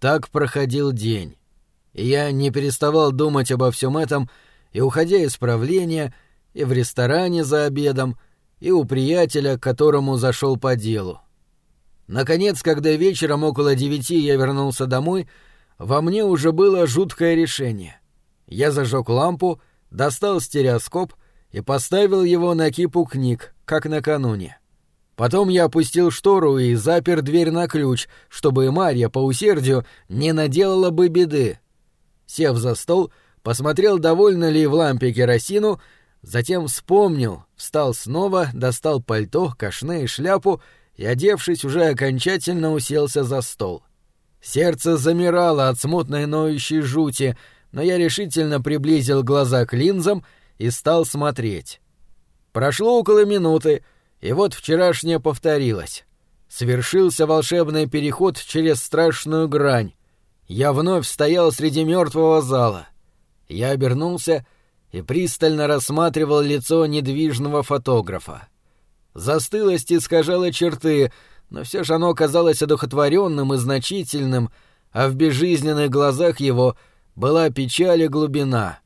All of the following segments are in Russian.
Так проходил день. И я не переставал думать обо всем этом, и уходя из правления, и в ресторане за обедом, и у приятеля, к которому зашел по делу. Наконец, когда вечером около девяти я вернулся домой, во мне уже было жуткое решение. Я зажег лампу, достал стереоскоп и поставил его на кипу книг, как накануне. Потом я опустил штору и запер дверь на ключ, чтобы Марья по усердию не наделала бы беды. Сев за стол, посмотрел, довольно ли в лампе керосину, затем вспомнил, встал снова, достал пальто, кашне и шляпу и, одевшись, уже окончательно уселся за стол. Сердце замирало от смутной ноющей жути, но я решительно приблизил глаза к линзам и стал смотреть. Прошло около минуты, и вот вчерашнее повторилось. Свершился волшебный переход через страшную грань. Я вновь стоял среди мертвого зала. Я обернулся и пристально рассматривал лицо недвижного фотографа. Застылость искажала черты, но все же оно казалось одухотворенным и значительным, а в безжизненных глазах его была печаль и глубина.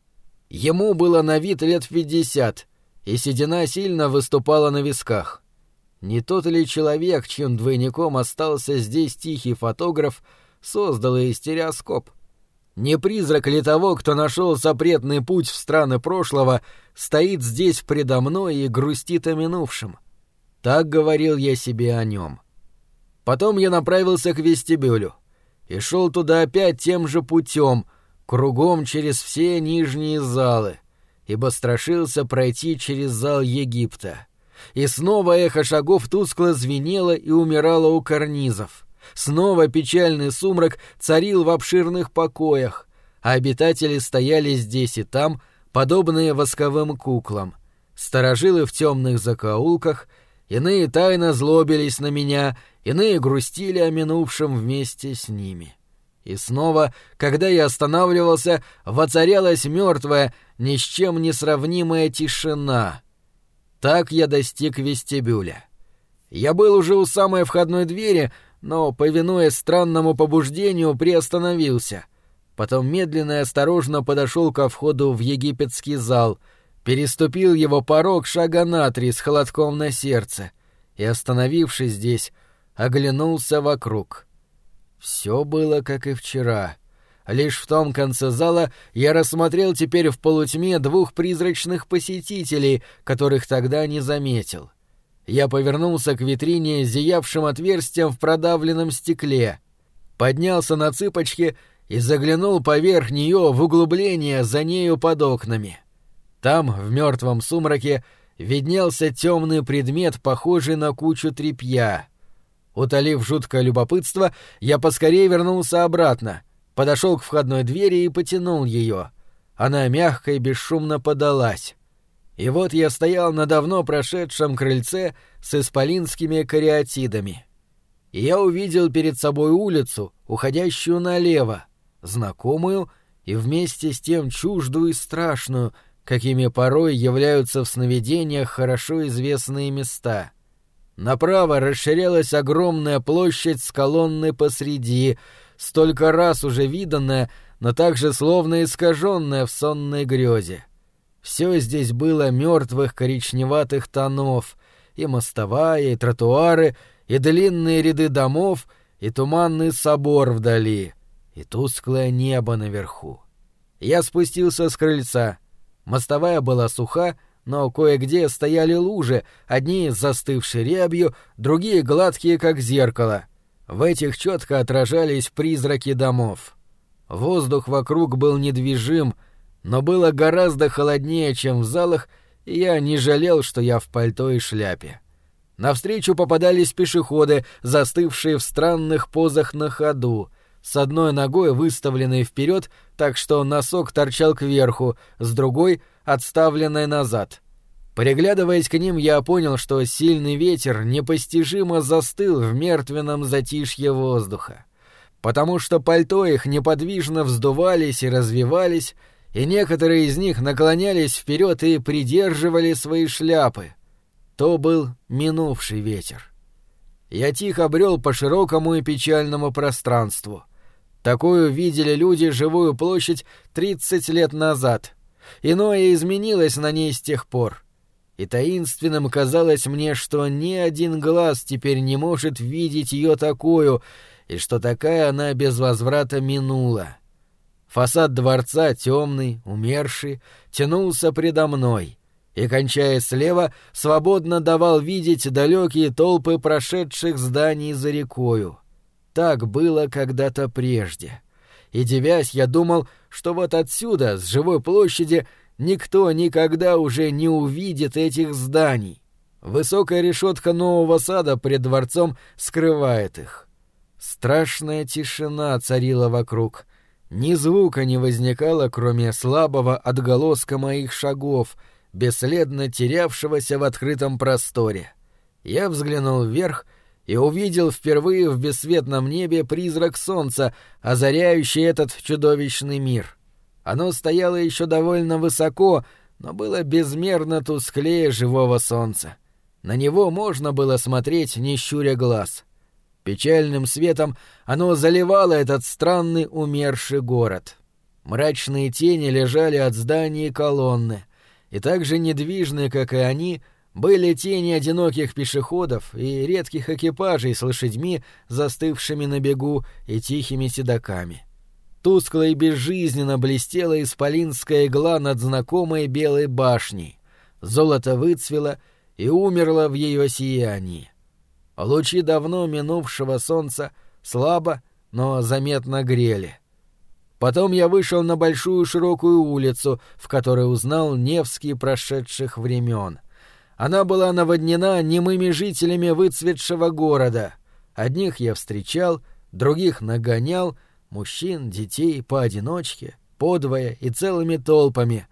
Ему было на вид лет пятьдесят, и седина сильно выступала на висках. Не тот ли человек, чьим двойником остался здесь тихий фотограф, создал и стереоскоп? Не призрак ли того, кто нашел запретный путь в страны прошлого, стоит здесь предо мной и грустит о минувшем? — так говорил я себе о нем. Потом я направился к вестибюлю и шел туда опять тем же путем, кругом через все нижние залы, ибо страшился пройти через зал Египта. И снова эхо шагов тускло звенело и умирало у карнизов. Снова печальный сумрак царил в обширных покоях, а обитатели стояли здесь и там, подобные восковым куклам. Сторожилы в темных закоулках — Иные тайно злобились на меня, иные грустили о минувшем вместе с ними. И снова, когда я останавливался, воцарялась мертвая, ни с чем не сравнимая тишина. Так я достиг вестибюля. Я был уже у самой входной двери, но, повинуясь странному побуждению, приостановился. Потом медленно и осторожно подошел ко входу в египетский зал — переступил его порог шага на три с холодком на сердце и, остановившись здесь, оглянулся вокруг. Все было как и вчера. Лишь в том конце зала я рассмотрел теперь в полутьме двух призрачных посетителей, которых тогда не заметил. Я повернулся к витрине с зиявшим отверстием в продавленном стекле, поднялся на цыпочки и заглянул поверх нее в углубление за нею под окнами. — там, в мертвом сумраке, виднелся темный предмет, похожий на кучу тряпья. Утолив жуткое любопытство, я поскорее вернулся обратно, подошел к входной двери и потянул ее. Она мягко и бесшумно подалась. И вот я стоял на давно прошедшем крыльце с исполинскими кариатидами. И я увидел перед собой улицу, уходящую налево, знакомую и вместе с тем чуждую и страшную — какими порой являются в сновидениях хорошо известные места. Направо расширялась огромная площадь с колонной посреди, столько раз уже виданная, но также словно искаженная в сонной грезе. Все здесь было мертвых коричневатых тонов, и мостовая, и тротуары, и длинные ряды домов, и туманный собор вдали, и тусклое небо наверху. Я спустился с крыльца — Мостовая была суха, но кое-где стояли лужи, одни застывшие рябью, другие гладкие, как зеркало. В этих четко отражались призраки домов. Воздух вокруг был недвижим, но было гораздо холоднее, чем в залах, и я не жалел, что я в пальто и шляпе. Навстречу попадались пешеходы, застывшие в странных позах на ходу — с одной ногой выставленной вперед, так что носок торчал кверху, с другой — отставленной назад. Приглядываясь к ним, я понял, что сильный ветер непостижимо застыл в мертвенном затишье воздуха. Потому что пальто их неподвижно вздувались и развивались, и некоторые из них наклонялись вперед и придерживали свои шляпы. То был минувший ветер. Я тихо брел по широкому и печальному пространству — Такую видели люди живую площадь 30 лет назад. Иное изменилось на ней с тех пор. И таинственным казалось мне, что ни один глаз теперь не может видеть ее такую, и что такая она без возврата минула. Фасад дворца, темный, умерший, тянулся предо мной, и, кончая слева, свободно давал видеть далекие толпы прошедших зданий за рекою. Так было когда-то прежде. И, девясь, я думал, что вот отсюда, с живой площади, никто никогда уже не увидит этих зданий. Высокая решетка нового сада пред дворцом скрывает их. Страшная тишина царила вокруг. Ни звука не возникало, кроме слабого отголоска моих шагов, бесследно терявшегося в открытом просторе. Я взглянул вверх — и увидел впервые в бесцветном небе призрак солнца, озаряющий этот чудовищный мир. Оно стояло еще довольно высоко, но было безмерно тусклее живого солнца. На него можно было смотреть, не щуря глаз. Печальным светом оно заливало этот странный умерший город. Мрачные тени лежали от зданий и колонны, и так же недвижны, как и они, — были тени одиноких пешеходов и редких экипажей с лошадьми, застывшими на бегу и тихими седаками. Тускло и безжизненно блестела исполинская игла над знакомой белой башней. Золото выцвело и умерло в ее сиянии. Лучи давно минувшего солнца слабо, но заметно грели. Потом я вышел на большую широкую улицу, в которой узнал Невский прошедших времен — она была наводнена немыми жителями выцветшего города. Одних я встречал, других нагонял, мужчин, детей, поодиночке, подвое и целыми толпами.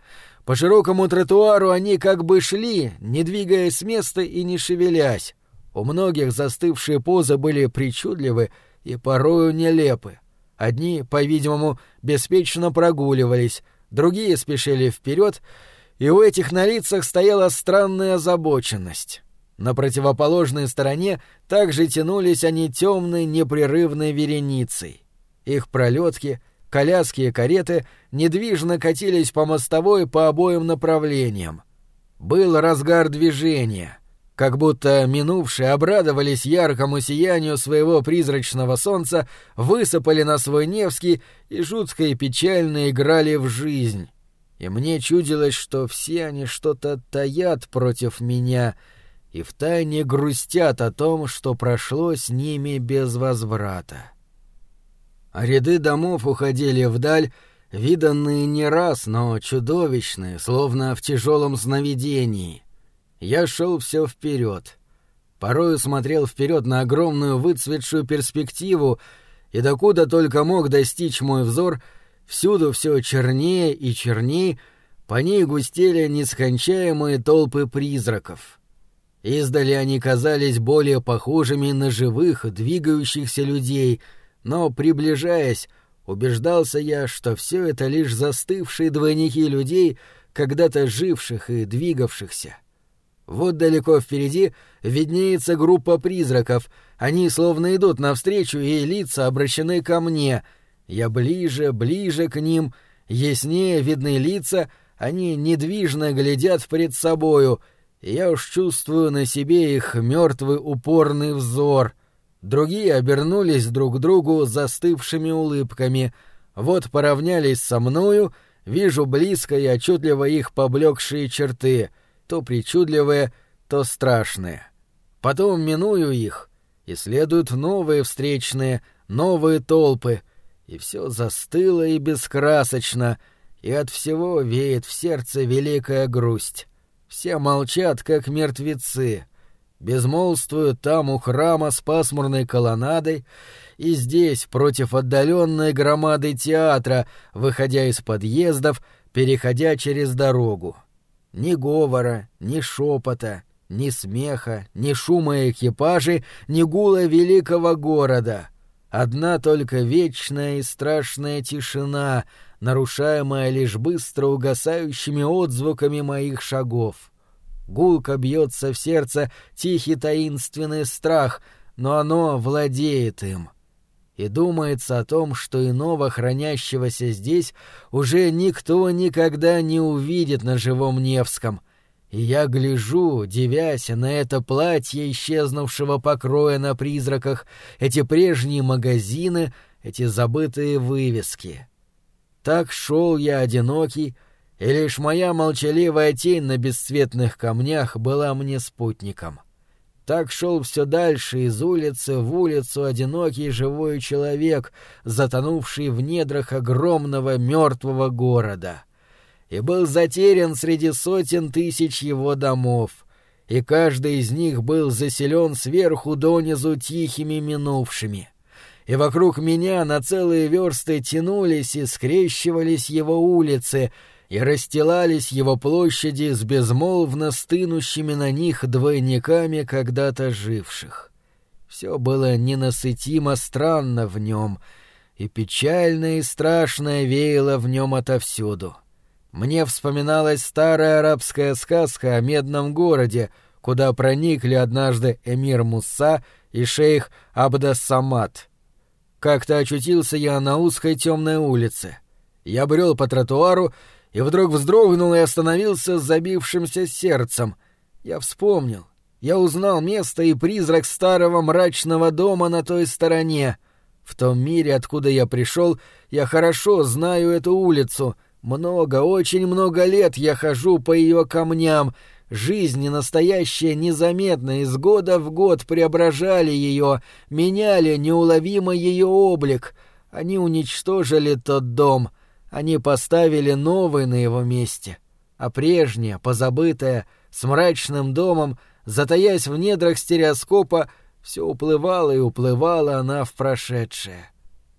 По широкому тротуару они как бы шли, не двигаясь с места и не шевелясь. У многих застывшие позы были причудливы и порою нелепы. Одни, по-видимому, беспечно прогуливались, другие спешили вперед и у этих на лицах стояла странная озабоченность. На противоположной стороне также тянулись они темной непрерывной вереницей. Их пролетки, коляски и кареты недвижно катились по мостовой по обоим направлениям. Был разгар движения, как будто минувшие обрадовались яркому сиянию своего призрачного солнца, высыпали на свой Невский и жутко и печально играли в жизнь и мне чудилось, что все они что-то таят против меня и втайне грустят о том, что прошло с ними без возврата. А ряды домов уходили вдаль, виданные не раз, но чудовищные, словно в тяжелом сновидении. Я шел все вперед. Порою смотрел вперед на огромную выцветшую перспективу, и докуда только мог достичь мой взор — Всюду все чернее и чернее, по ней густели нескончаемые толпы призраков. Издали они казались более похожими на живых, двигающихся людей, но, приближаясь, убеждался я, что все это лишь застывшие двойники людей, когда-то живших и двигавшихся. Вот далеко впереди виднеется группа призраков, они словно идут навстречу, и лица обращены ко мне — я ближе, ближе к ним, яснее видны лица, они недвижно глядят пред собою, и я уж чувствую на себе их мертвый упорный взор. Другие обернулись друг к другу застывшими улыбками. Вот поравнялись со мною, вижу близко и отчетливо их поблекшие черты, то причудливые, то страшные. Потом миную их, и следуют новые встречные, новые толпы — и все застыло и бескрасочно, и от всего веет в сердце великая грусть. Все молчат, как мертвецы, безмолвствуют там у храма с пасмурной колоннадой, и здесь, против отдаленной громады театра, выходя из подъездов, переходя через дорогу. Ни говора, ни шепота, ни смеха, ни шума экипажей, ни гула великого города — Одна только вечная и страшная тишина, нарушаемая лишь быстро угасающими отзвуками моих шагов. Гулко бьется в сердце тихий таинственный страх, но оно владеет им. и думается о том, что иного хранящегося здесь уже никто никогда не увидит на живом Невском. И я гляжу, девясь на это платье исчезнувшего покроя на призраках, эти прежние магазины, эти забытые вывески. Так шел я одинокий, и лишь моя молчаливая тень на бесцветных камнях была мне спутником. Так шел все дальше из улицы в улицу одинокий живой человек, затонувший в недрах огромного мертвого города. И был затерян среди сотен тысяч его домов, и каждый из них был заселен сверху донизу тихими минувшими — и вокруг меня на целые версты тянулись и скрещивались его улицы, и расстилались его площади с безмолвно стынущими на них двойниками когда-то живших. Все было ненасытимо странно в нем, и печально и страшное веяло в нем отовсюду. Мне вспоминалась старая арабская сказка о медном городе, куда проникли однажды эмир Муса и шейх Абдас-Самад. Как-то очутился я на узкой темной улице. Я брел по тротуару и вдруг вздрогнул и остановился с забившимся сердцем. Я вспомнил. Я узнал место и призрак старого мрачного дома на той стороне. В том мире, откуда я пришел, я хорошо знаю эту улицу. Много, очень много лет я хожу по ее камням. Жизнь настоящая незаметно из года в год преображали ее, меняли неуловимо ее облик. Они уничтожили тот дом — они поставили новый на его месте, а прежнее, позабытое, с мрачным домом, затаясь в недрах стереоскопа, все уплывала и уплывала она в прошедшее.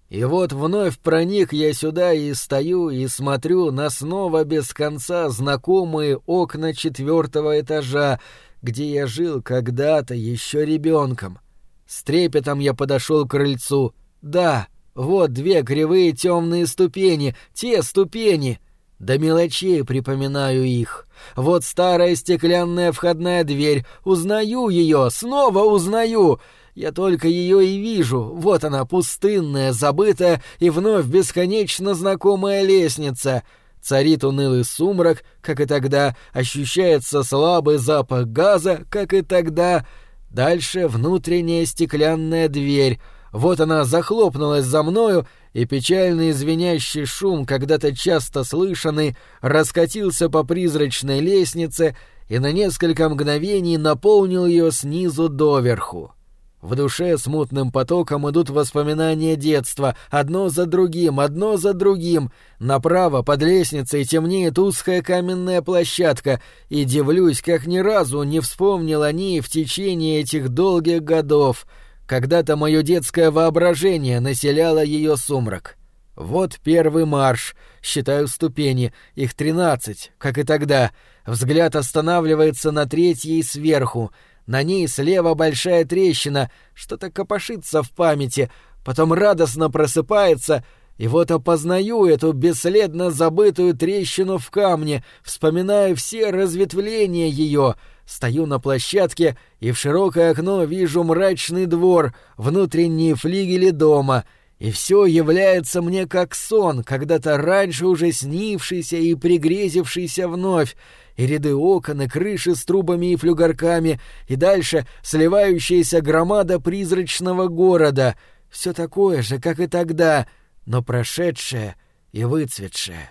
И вот вновь проник я сюда и стою и смотрю на снова без конца знакомые окна четвертого этажа, где я жил когда-то еще ребенком. С трепетом я подошел к крыльцу. Да, — вот две кривые темные ступени, те ступени. До мелочей припоминаю их. Вот старая стеклянная входная дверь. Узнаю ее, снова узнаю. Я только ее и вижу. Вот она, пустынная, забытая и вновь бесконечно знакомая лестница. Царит унылый сумрак, как и тогда, ощущается слабый запах газа, как и тогда. Дальше внутренняя стеклянная дверь — вот она захлопнулась за мною, и печальный звенящий шум, когда-то часто слышанный, раскатился по призрачной лестнице и на несколько мгновений наполнил ее снизу доверху. В душе смутным потоком идут воспоминания детства, одно за другим, одно за другим. Направо под лестницей темнеет узкая каменная площадка, и дивлюсь, как ни разу не вспомнил о ней в течение этих долгих годов — когда-то мое детское воображение населяло ее сумрак. Вот первый марш, считаю ступени, их тринадцать, как и тогда. Взгляд останавливается на третьей сверху. На ней слева большая трещина, что-то копошится в памяти, потом радостно просыпается — и вот опознаю эту бесследно забытую трещину в камне, вспоминаю все разветвления ее, стою на площадке и в широкое окно вижу мрачный двор, внутренние флигели дома, и все является мне как сон, когда-то раньше уже снившийся и пригрезившийся вновь, и ряды окон и крыши с трубами и флюгарками, и дальше сливающаяся громада призрачного города, все такое же, как и тогда — но прошедшее и выцветшее.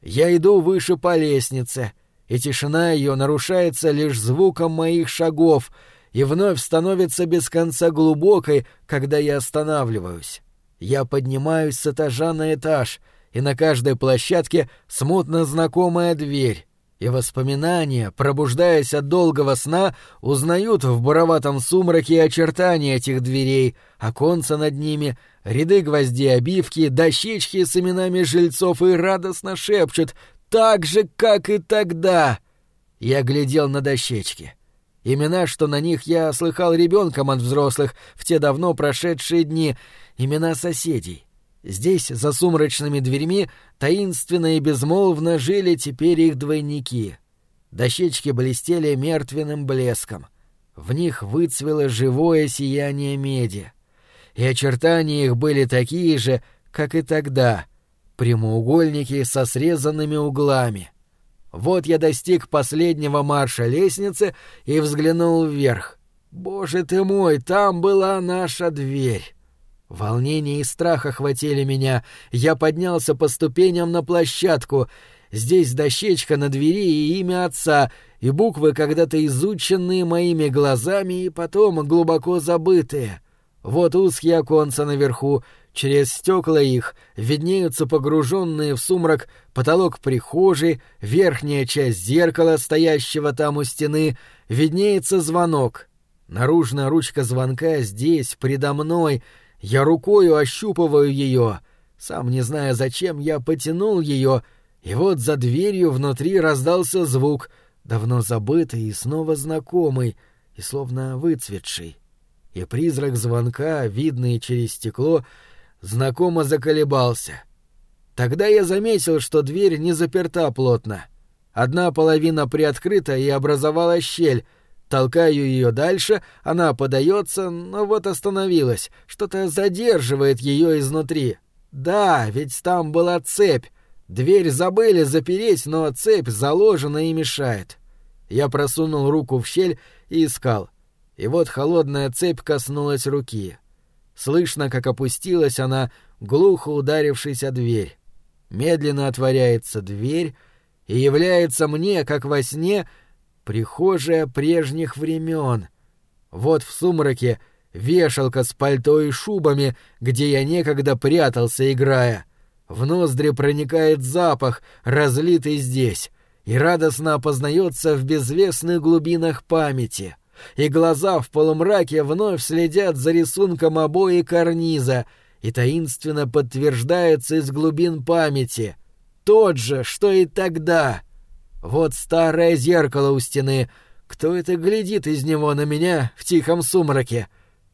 Я иду выше по лестнице, и тишина ее нарушается лишь звуком моих шагов и вновь становится без конца глубокой, когда я останавливаюсь. Я поднимаюсь с этажа на этаж, и на каждой площадке смутно знакомая дверь и воспоминания, пробуждаясь от долгого сна, узнают в буроватом сумраке очертания этих дверей, оконца над ними, ряды гвоздей обивки, дощечки с именами жильцов и радостно шепчут «Так же, как и тогда!» Я глядел на дощечки. Имена, что на них я слыхал ребенком от взрослых в те давно прошедшие дни, имена соседей. Здесь, за сумрачными дверьми, таинственно и безмолвно жили теперь их двойники. Дощечки блестели мертвенным блеском. В них выцвело живое сияние меди. и очертания их были такие же, как и тогда, прямоугольники со срезанными углами. Вот я достиг последнего марша лестницы и взглянул вверх. Боже ты мой, там была наша дверь. Волнение и страх охватили меня. Я поднялся по ступеням на площадку. Здесь дощечка на двери и имя отца, и буквы, когда-то изученные моими глазами и потом глубоко забытые. Вот узкие оконца наверху, через стекла их виднеются погруженные в сумрак потолок прихожей, верхняя часть зеркала, стоящего там у стены, виднеется звонок. Наружная ручка звонка здесь, предо мной — я рукою ощупываю ее. Сам не зная зачем, я потянул ее, и вот за дверью внутри раздался звук, давно забытый и снова знакомый, и словно выцветший. И призрак звонка, видный через стекло, знакомо заколебался. Тогда я заметил, что дверь не заперта плотно. Одна половина приоткрыта и образовала щель — Толкаю ее дальше, она подается, но вот остановилась. Что-то задерживает ее изнутри. Да, ведь там была цепь. Дверь забыли запереть, но цепь заложена и мешает. Я просунул руку в щель и искал. И вот холодная цепь коснулась руки. Слышно, как опустилась она, глухо ударившись о дверь. Медленно отворяется дверь, и является мне, как во сне, Прихожая прежних времен. Вот в сумраке вешалка с пальто и шубами, где я некогда прятался, играя. В ноздри проникает запах, разлитый здесь, и радостно опознается в безвестных глубинах памяти. И глаза в полумраке вновь следят за рисунком обои карниза, и таинственно подтверждается из глубин памяти. Тот же, что и тогда — вот старое зеркало у стены. Кто это глядит из него на меня в тихом сумраке?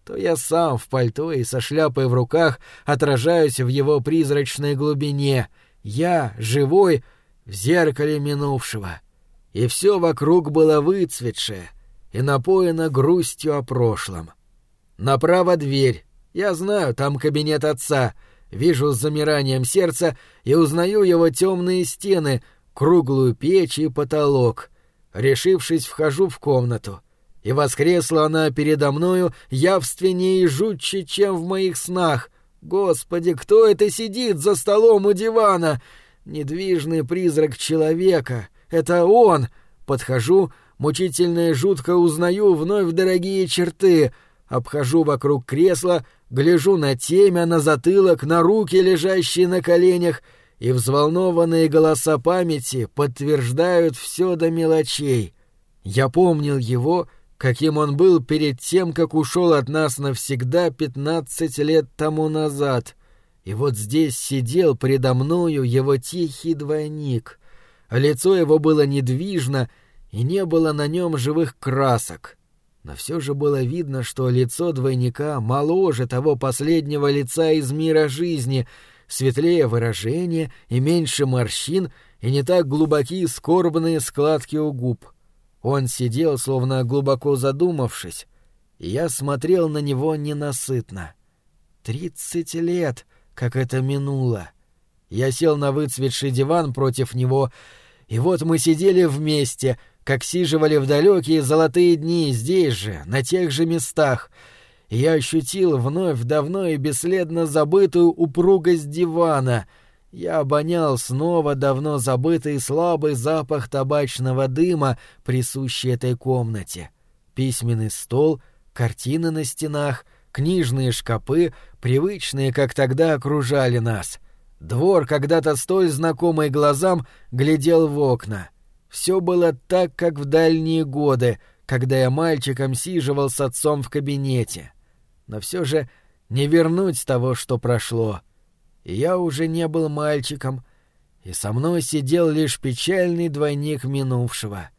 То я сам в пальто и со шляпой в руках отражаюсь в его призрачной глубине. Я, живой, в зеркале минувшего. И все вокруг было выцветшее и напоено грустью о прошлом. Направо дверь. Я знаю, там кабинет отца. Вижу с замиранием сердца и узнаю его темные стены — круглую печь и потолок. Решившись, вхожу в комнату. И воскресла она передо мною явственнее и жутче, чем в моих снах. Господи, кто это сидит за столом у дивана? Недвижный призрак человека. Это он. Подхожу, мучительно и жутко узнаю вновь дорогие черты. Обхожу вокруг кресла, гляжу на темя, на затылок, на руки, лежащие на коленях — и взволнованные голоса памяти подтверждают все до мелочей. Я помнил его, каким он был перед тем, как ушел от нас навсегда пятнадцать лет тому назад. И вот здесь сидел предо мною его тихий двойник. Лицо его было недвижно, и не было на нем живых красок. Но все же было видно, что лицо двойника моложе того последнего лица из мира жизни — светлее выражение и меньше морщин, и не так глубокие скорбные складки у губ. Он сидел, словно глубоко задумавшись, и я смотрел на него ненасытно. Тридцать лет, как это минуло. Я сел на выцветший диван против него, и вот мы сидели вместе, как сиживали в далекие золотые дни здесь же, на тех же местах — я ощутил вновь давно и бесследно забытую упругость дивана. Я обонял снова давно забытый слабый запах табачного дыма, присущий этой комнате. Письменный стол, картины на стенах, книжные шкапы, привычные, как тогда, окружали нас. Двор, когда-то столь знакомый глазам, глядел в окна. Все было так, как в дальние годы, когда я мальчиком сиживал с отцом в кабинете но все же не вернуть того, что прошло. И я уже не был мальчиком, и со мной сидел лишь печальный двойник минувшего.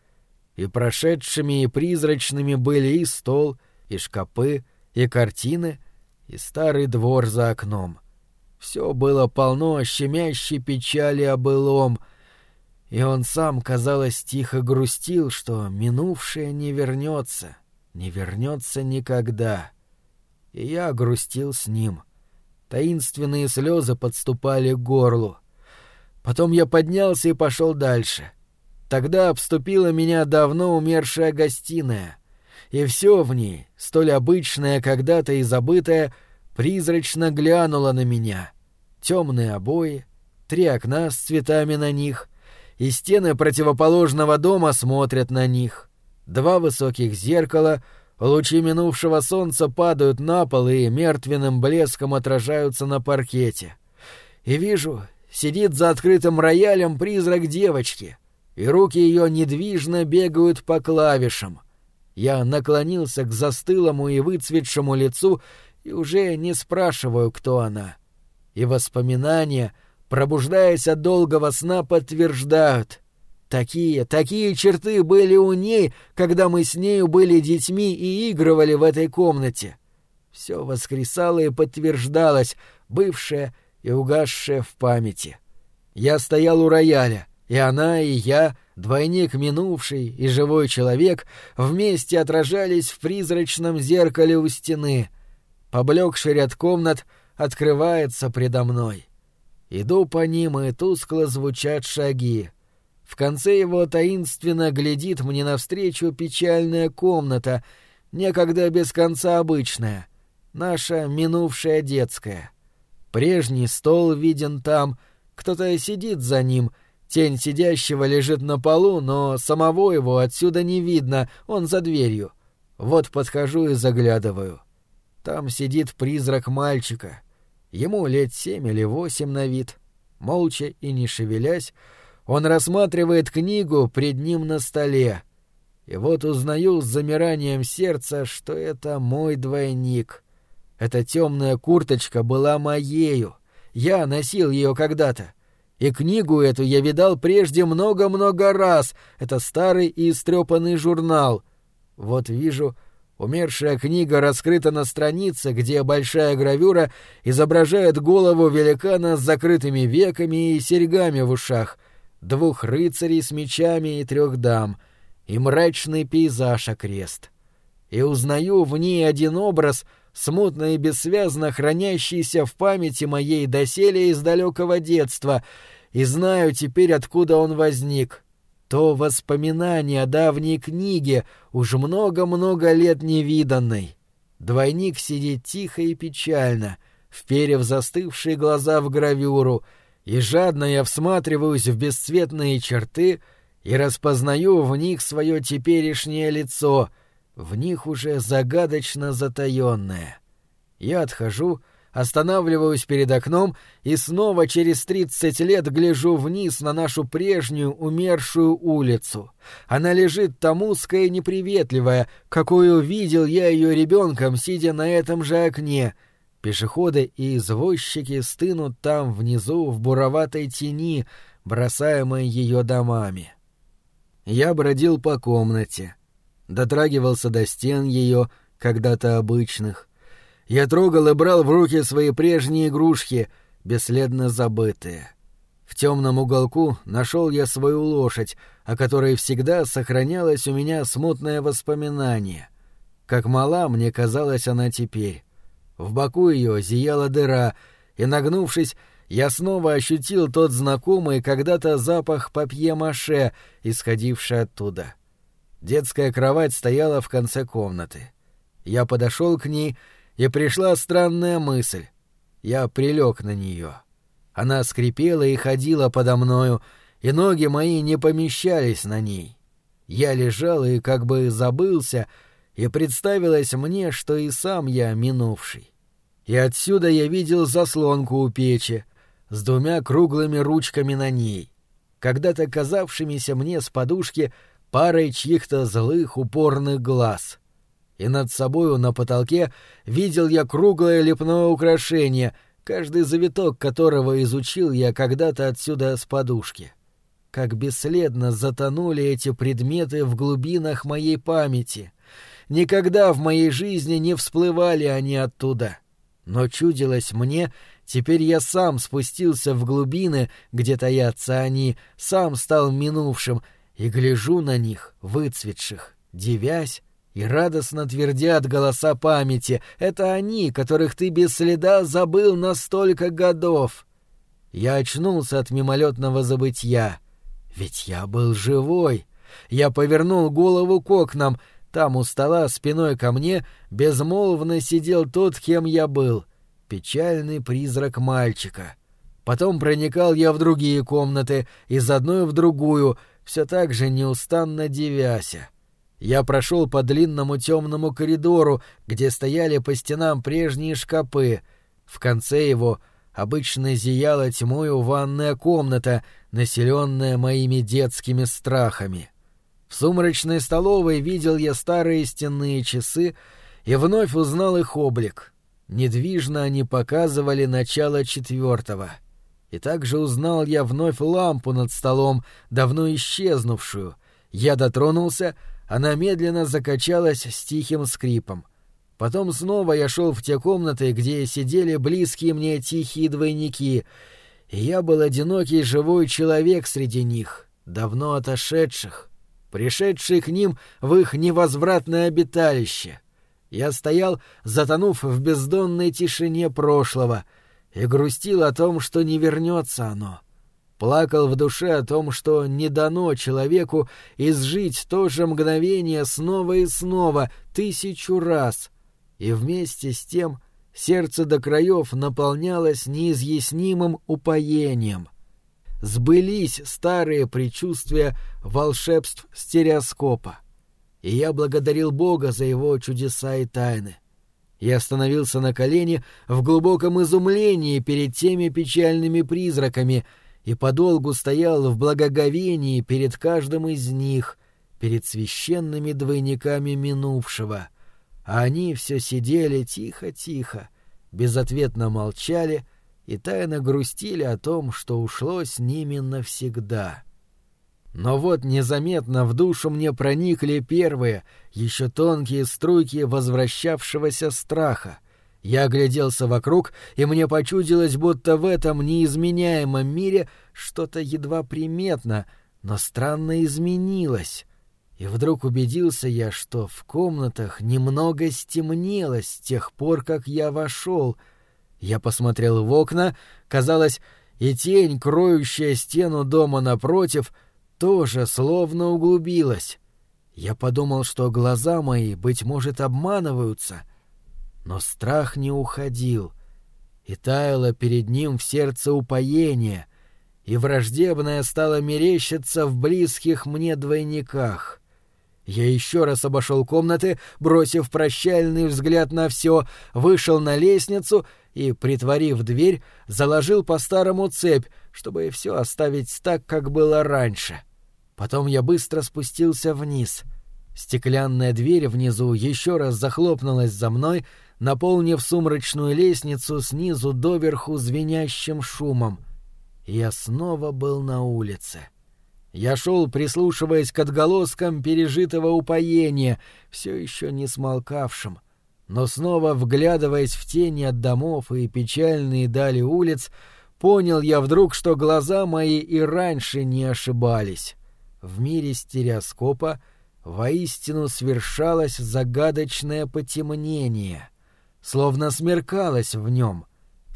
И прошедшими и призрачными были и стол, и шкапы, и картины, и старый двор за окном. Все было полно щемящей печали о былом, и он сам, казалось, тихо грустил, что минувшее не вернется, не вернется никогда. И я грустил с ним. Таинственные слезы подступали к горлу. Потом я поднялся и пошел дальше. Тогда обступила меня давно умершая гостиная, и все в ней, столь обычное когда-то и забытое, призрачно глянуло на меня. Темные обои, три окна с цветами на них, и стены противоположного дома смотрят на них. Два высоких зеркала, лучи минувшего солнца падают на пол и мертвенным блеском отражаются на паркете. И вижу, сидит за открытым роялем призрак девочки, и руки ее недвижно бегают по клавишам. Я наклонился к застылому и выцветшему лицу и уже не спрашиваю, кто она. И воспоминания, пробуждаясь от долгого сна, подтверждают. Такие, такие черты были у ней, когда мы с нею были детьми и игрывали в этой комнате. Все воскресало и подтверждалось, бывшее — и угасшее в памяти. Я стоял у рояля, и она, и я, двойник минувший и живой человек, вместе отражались в призрачном зеркале у стены. Поблекший ряд комнат открывается предо мной. Иду по ним, и тускло звучат шаги. В конце его таинственно глядит мне навстречу печальная комната, некогда без конца обычная, наша минувшая детская. Прежний стол виден там, кто-то сидит за ним, тень сидящего лежит на полу, но самого его отсюда не видно, он за дверью. Вот подхожу и заглядываю. Там сидит призрак мальчика. Ему лет семь или восемь на вид. Молча и не шевелясь, он рассматривает книгу пред ним на столе. И вот узнаю с замиранием сердца, что это мой двойник — эта темная курточка была моею. Я носил ее когда-то. И книгу эту я видал прежде много-много раз. Это старый и истрепанный журнал. Вот вижу, умершая книга раскрыта на странице, где большая гравюра изображает голову великана с закрытыми веками и серьгами в ушах, двух рыцарей с мечами и трех дам, и мрачный пейзаж окрест. И узнаю в ней один образ — смутно и бессвязно хранящийся в памяти моей доселе из далекого детства, и знаю теперь, откуда он возник. То воспоминание о давней книге, уж много-много лет невиданной. Двойник сидит тихо и печально, вперев застывшие глаза в гравюру, и жадно я всматриваюсь в бесцветные черты и распознаю в них свое теперешнее лицо — в них уже загадочно затаённое. Я отхожу, останавливаюсь перед окном и снова через тридцать лет гляжу вниз на нашу прежнюю умершую улицу. Она лежит там узкая и неприветливая, какую видел я ее ребенком, сидя на этом же окне. Пешеходы и извозчики стынут там внизу в буроватой тени, бросаемой ее домами. Я бродил по комнате дотрагивался до стен ее, когда-то обычных. Я трогал и брал в руки свои прежние игрушки, бесследно забытые. В темном уголку нашел я свою лошадь, о которой всегда сохранялось у меня смутное воспоминание. Как мала мне казалась она теперь. В боку ее зияла дыра, и, нагнувшись, я снова ощутил тот знакомый когда-то запах папье-маше, исходивший оттуда. Детская кровать стояла в конце комнаты. Я подошел к ней, и пришла странная мысль. Я прилег на нее. Она скрипела и ходила подо мною, и ноги мои не помещались на ней. Я лежал и как бы забылся, и представилось мне, что и сам я минувший. И отсюда я видел заслонку у печи с двумя круглыми ручками на ней, когда-то казавшимися мне с подушки парой чьих-то злых упорных глаз. И над собою на потолке видел я круглое лепное украшение, каждый завиток которого изучил я когда-то отсюда с подушки. Как бесследно затонули эти предметы в глубинах моей памяти. Никогда в моей жизни не всплывали они оттуда. Но чудилось мне, теперь я сам спустился в глубины, где таятся они, сам стал минувшим — и гляжу на них, выцветших, девясь И радостно твердят голоса памяти. Это они, которых ты без следа забыл на столько годов. Я очнулся от мимолетного забытья. Ведь я был живой. Я повернул голову к окнам. Там у стола спиной ко мне безмолвно сидел тот, кем я был. Печальный призрак мальчика. Потом проникал я в другие комнаты, из одной в другую, все так же неустанно девяся. Я прошел по длинному темному коридору, где стояли по стенам прежние шкапы. В конце его обычно зияла тьмою ванная комната, населенная моими детскими страхами. В сумрачной столовой видел я старые стенные часы и вновь узнал их облик. Недвижно они показывали начало четвертого. И также узнал я вновь лампу над столом, давно исчезнувшую. Я дотронулся — она медленно закачалась с тихим скрипом. Потом снова я шел в те комнаты, где сидели близкие мне тихие двойники, и я был одинокий живой человек среди них, давно отошедших, пришедший к ним в их невозвратное обиталище. Я стоял, затонув в бездонной тишине прошлого, и грустил о том, что не вернется оно. — Плакал в душе о том, что не дано человеку изжить то же мгновение снова и снова, тысячу раз. И вместе с тем сердце до краев наполнялось неизъяснимым упоением. Сбылись старые предчувствия волшебств стереоскопа. И я благодарил Бога за его чудеса и тайны. Я остановился на колени в глубоком изумлении перед теми печальными призраками — и подолгу стоял в благоговении перед каждым из них, перед священными двойниками минувшего. А они все сидели тихо-тихо, безответно молчали и тайно грустили о том, что ушло с ними навсегда. Но вот незаметно в душу мне проникли первые, еще тонкие струйки возвращавшегося страха — я огляделся вокруг, и мне почудилось, будто в этом неизменяемом мире что-то едва приметно, но странно изменилось. И вдруг убедился я, что в комнатах немного стемнело с тех пор, как я вошел. Я посмотрел в окна, казалось, и тень, кроющая стену дома напротив, тоже словно углубилась. Я подумал, что глаза мои, быть может, обманываются — но страх не уходил, и таяло перед ним в сердце упоение, и враждебное стало мерещиться в близких мне двойниках. Я еще раз обошел комнаты, бросив прощальный взгляд на все, вышел на лестницу и, притворив дверь, заложил по-старому цепь, чтобы все оставить так, как было раньше. Потом я быстро спустился вниз. Стеклянная дверь внизу еще раз захлопнулась за мной, наполнив сумрачную лестницу снизу доверху звенящим шумом. Я снова был на улице. Я шел, прислушиваясь к отголоскам пережитого упоения, все еще не смолкавшим, но снова вглядываясь в тени от домов и печальные дали улиц, понял я вдруг, что глаза мои и раньше не ошибались. В мире стереоскопа воистину свершалось загадочное потемнение — словно смеркалось в нем.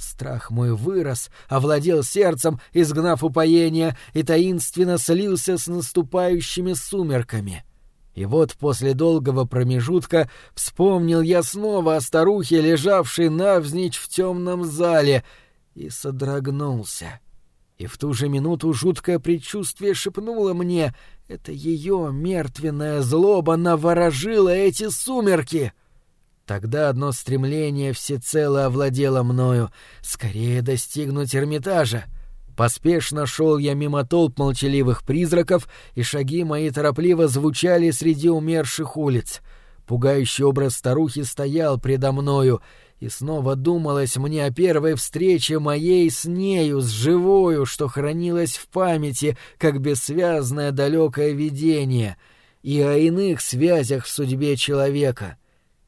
Страх мой вырос, овладел сердцем, изгнав упоение, и таинственно слился с наступающими сумерками. И вот после долгого промежутка вспомнил я снова о старухе, лежавшей навзничь в темном зале, и содрогнулся. И в ту же минуту жуткое предчувствие шепнуло мне — это ее мертвенная злоба наворожила эти сумерки — Тогда одно стремление всецело овладело мною — скорее достигнуть Эрмитажа. Поспешно шел я мимо толп молчаливых призраков, и шаги мои торопливо звучали среди умерших улиц. Пугающий образ старухи стоял предо мною, и снова думалось мне о первой встрече моей с нею, с живою, что хранилось в памяти, как бессвязное далекое видение, и о иных связях в судьбе человека —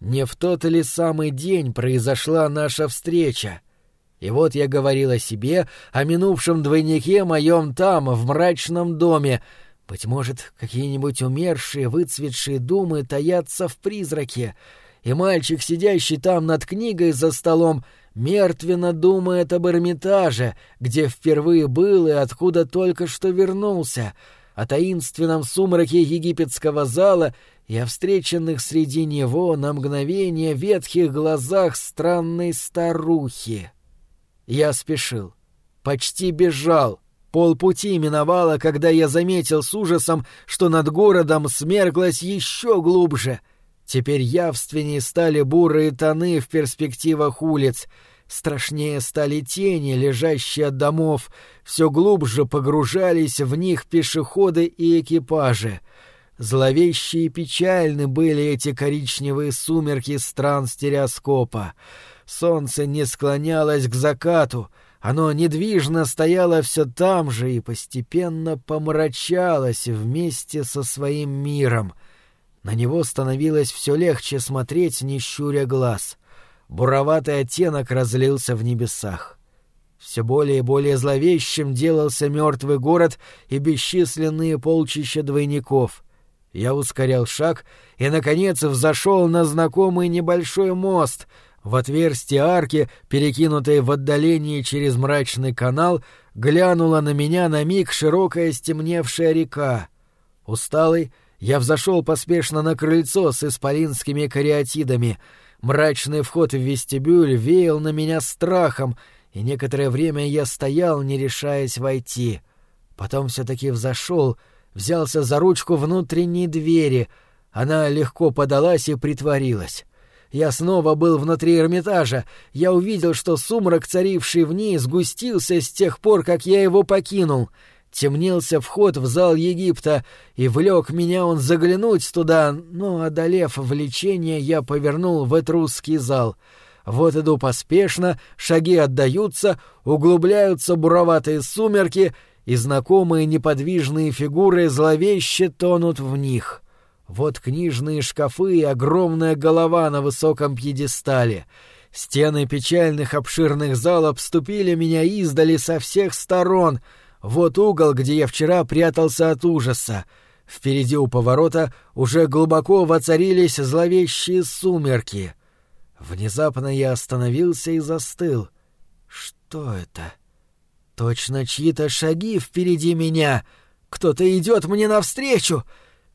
не в тот ли самый день произошла наша встреча? И вот я говорил о себе, о минувшем двойнике моем там, в мрачном доме, Быть может, какие-нибудь умершие, выцветшие думы таятся в призраке, и мальчик, сидящий там над книгой за столом, мертвенно думает об Эрмитаже, где впервые был и откуда только что вернулся, о таинственном сумраке египетского зала и о встреченных среди него на мгновение ветхих глазах странной старухи. Я спешил. Почти бежал. Полпути миновало, когда я заметил с ужасом, что над городом смерклось еще глубже. Теперь явственнее стали бурые тоны в перспективах улиц, страшнее стали тени, лежащие от домов, все глубже погружались в них пешеходы и экипажи. Зловещие и печальны были эти коричневые сумерки стран стереоскопа. Солнце не склонялось к закату — оно недвижно стояло все там же и постепенно помрачалось вместе со своим миром. На него становилось все легче смотреть, не щуря глаз. Буроватый оттенок разлился в небесах. Все более и более зловещим делался мертвый город и бесчисленные полчища двойников. Я ускорял шаг и, наконец, взошел на знакомый небольшой мост — в отверстие арки, перекинутой в отдалении через мрачный канал, глянула на меня на миг широкая стемневшая река. Усталый, я взошел поспешно на крыльцо с исполинскими кариатидами. Мрачный вход в вестибюль веял на меня страхом, и некоторое время я стоял, не решаясь войти. Потом все-таки взошел, взялся за ручку внутренней двери. Она легко подалась и притворилась. Я снова был внутри Эрмитажа. Я увидел, что сумрак, царивший в ней, сгустился с тех пор, как я его покинул. Темнелся вход в зал Египта, и влек меня он заглянуть туда, но, одолев влечение, я повернул в этрусский зал. Вот иду поспешно, шаги отдаются, углубляются буроватые сумерки, и знакомые неподвижные фигуры зловеще тонут в них. Вот книжные шкафы и огромная голова на высоком пьедестале. Стены печальных обширных зал обступили меня издали со всех сторон. Вот угол, где я вчера прятался от ужаса. Впереди у поворота уже глубоко воцарились зловещие сумерки. Внезапно я остановился и застыл. Что это? Точно чьи-то шаги впереди меня. Кто-то идет мне навстречу.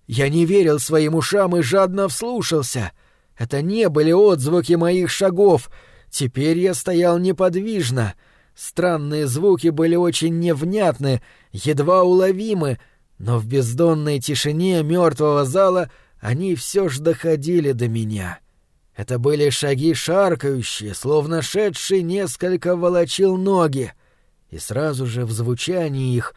Я не верил своим ушам и жадно вслушался. Это не были отзвуки моих шагов. Теперь я стоял неподвижно. Странные звуки были очень невнятны, едва уловимы, но в бездонной тишине мертвого зала они все ж доходили до меня. Это были шаги шаркающие, словно шедший несколько волочил ноги. И сразу же в звучании их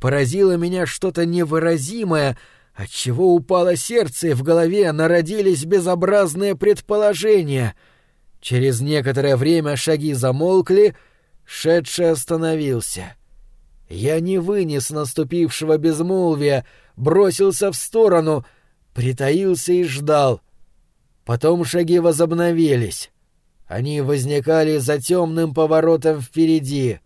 поразило меня что-то невыразимое — Отчего упало сердце, и в голове народились безобразные предположения. Через некоторое время шаги замолкли, шедший остановился. Я не вынес наступившего безмолвия, бросился в сторону, притаился и ждал. Потом шаги возобновились. Они возникали за темным поворотом впереди,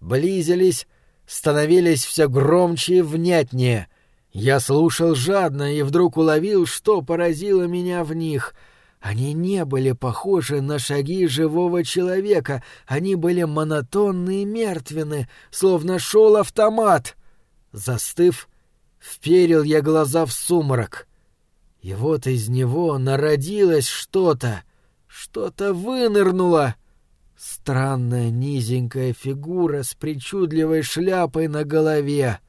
близились, становились все громче и внятнее — я слушал жадно и вдруг уловил, что поразило меня в них. Они не были похожи на шаги живого человека, они были монотонны и мертвенны, словно шел автомат. Застыв, вперил я глаза в сумрак. И вот из него народилось что-то, что-то вынырнуло. Странная низенькая фигура с причудливой шляпой на голове —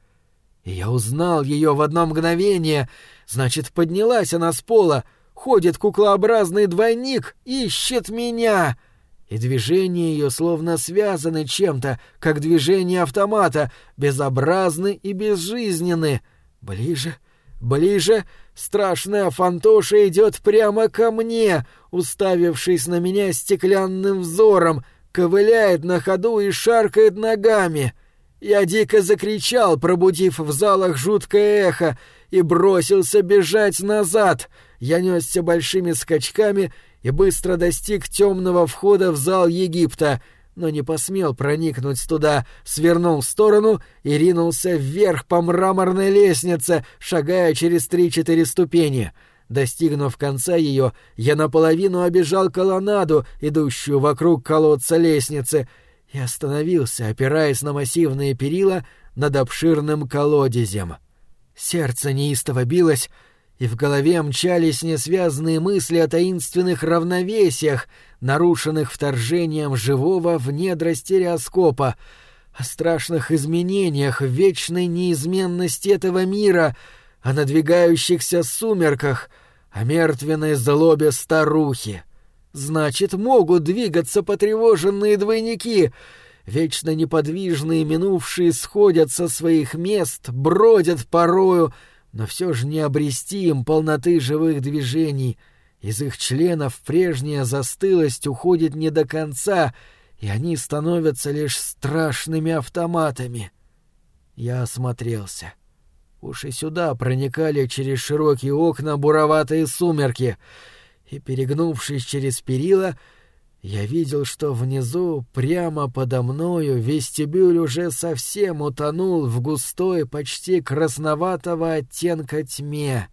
я узнал ее в одно мгновение. Значит, поднялась она с пола, ходит куклообразный двойник, ищет меня. И движения ее словно связаны чем-то, как движение автомата, безобразны и безжизненны. Ближе, ближе, страшная фантоша идет прямо ко мне, уставившись на меня стеклянным взором, ковыляет на ходу и шаркает ногами. Я дико закричал, пробудив в залах жуткое эхо, и бросился бежать назад. Я несся большими скачками и быстро достиг темного входа в зал Египта. Но не посмел проникнуть туда, свернул в сторону и ринулся вверх по мраморной лестнице, шагая через три-четыре ступени. Достигнув конца ее, я наполовину обежал колоннаду, идущую вокруг колодца лестницы, и остановился, опираясь на массивные перила над обширным колодезем. Сердце неистово билось, и в голове мчались несвязные мысли о таинственных равновесиях, нарушенных вторжением живого в недра стереоскопа, о страшных изменениях вечной неизменности этого мира, о надвигающихся сумерках, о мертвенной злобе старухи. Значит, могут двигаться потревоженные двойники — Вечно неподвижные минувшие сходят со своих мест, бродят порою, но все же не обрести им полноты живых движений. Из их членов прежняя застылость уходит не до конца, и они становятся лишь страшными автоматами. Я осмотрелся. Уж и сюда проникали через широкие окна буроватые сумерки, и, перегнувшись через перила, — я видел, что внизу, прямо подо мною, вестибюль уже совсем утонул в густой, почти красноватого оттенка тьме.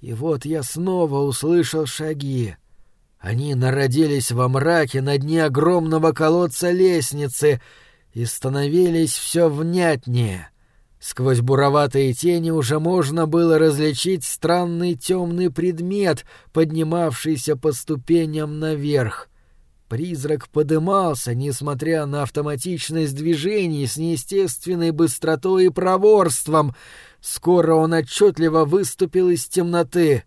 И вот я снова услышал шаги. Они народились во мраке на дне огромного колодца лестницы и становились все внятнее. Сквозь буроватые тени уже можно было различить странный темный предмет, поднимавшийся по ступеням наверх — Призрак подымался, несмотря на автоматичность движений с неестественной быстротой и проворством. Скоро он отчетливо выступил из темноты.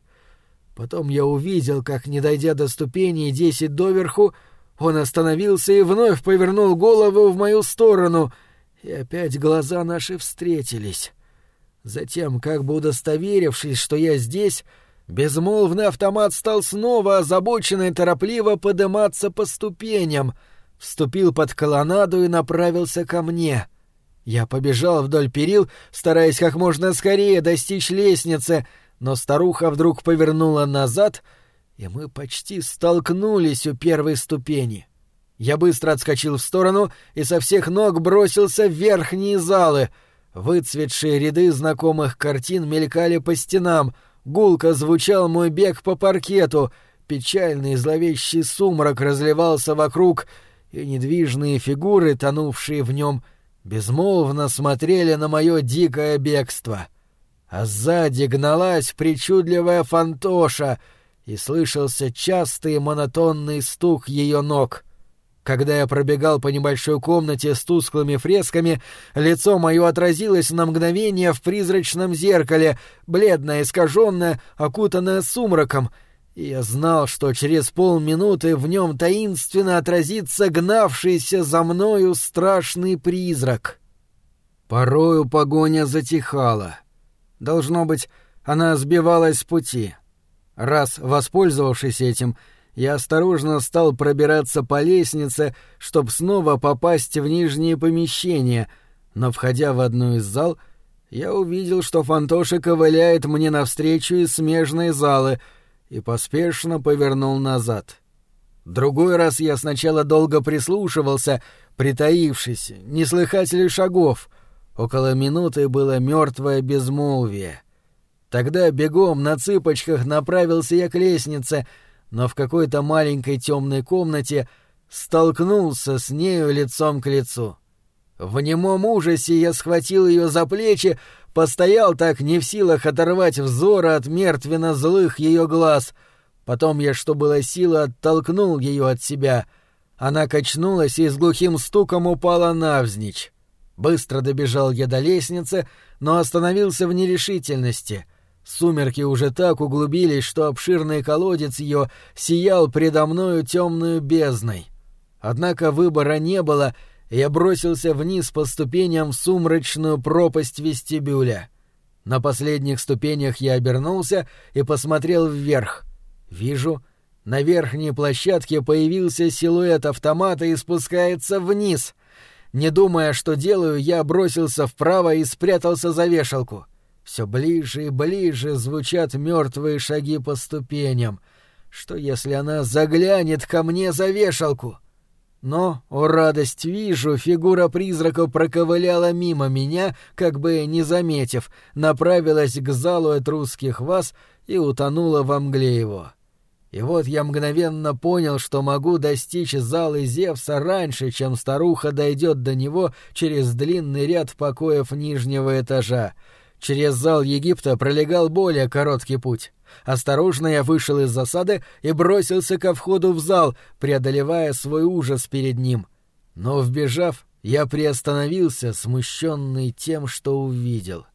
Потом я увидел, как, не дойдя до ступеней десять доверху, он остановился и вновь повернул голову в мою сторону, и опять глаза наши встретились. Затем, как бы удостоверившись, что я здесь, Безмолвный автомат стал снова озабоченно и торопливо подниматься по ступеням, вступил под колоннаду и направился ко мне. Я побежал вдоль перил, стараясь как можно скорее достичь лестницы, но старуха вдруг повернула назад, и мы почти столкнулись у первой ступени. Я быстро отскочил в сторону и со всех ног бросился в верхние залы. Выцветшие ряды знакомых картин мелькали по стенам — Гулко звучал мой бег по паркету, печальный зловещий сумрак разливался вокруг, и недвижные фигуры, тонувшие в нем, безмолвно смотрели на мое дикое бегство. А сзади гналась причудливая фантоша, и слышался частый монотонный стук ее ног — когда я пробегал по небольшой комнате с тусклыми фресками, лицо мое отразилось на мгновение в призрачном зеркале, бледное, искаженное, окутанное сумраком, и я знал, что через полминуты в нем таинственно отразится гнавшийся за мною страшный призрак. Порою погоня затихала. Должно быть, она сбивалась с пути. Раз, воспользовавшись этим, — я осторожно стал пробираться по лестнице, чтобы снова попасть в нижние помещения, но, входя в одну из зал, я увидел, что Фантоша ковыляет мне навстречу из смежной залы и поспешно повернул назад. Другой раз я сначала долго прислушивался, притаившись, не слыхать ли шагов. Около минуты было мертвое безмолвие. Тогда бегом на цыпочках направился я к лестнице — но в какой-то маленькой темной комнате столкнулся с нею лицом к лицу. В немом ужасе я схватил ее за плечи, постоял так не в силах оторвать взора от мертвенно злых ее глаз. Потом я, что было силы, оттолкнул ее от себя. Она качнулась и с глухим стуком упала навзничь. Быстро добежал я до лестницы, но остановился в нерешительности — Сумерки уже так углубились, что обширный колодец ее сиял предо мною темную бездной. Однако выбора не было, и я бросился вниз по ступеням в сумрачную пропасть вестибюля. На последних ступенях я обернулся и посмотрел вверх. Вижу, на верхней площадке появился силуэт автомата и спускается вниз. Не думая, что делаю, я бросился вправо и спрятался за вешалку. Все ближе и ближе звучат мертвые шаги по ступеням. Что если она заглянет ко мне за вешалку? Но, о радость, вижу, фигура призрака проковыляла мимо меня, как бы не заметив, направилась к залу от русских ваз и утонула во мгле его. И вот я мгновенно понял, что могу достичь зала Зевса раньше, чем старуха дойдет до него через длинный ряд покоев нижнего этажа. Через зал Египта пролегал более короткий путь. Осторожно я вышел из засады и бросился ко входу в зал, преодолевая свой ужас перед ним. Но, вбежав, я приостановился, смущенный тем, что увидел.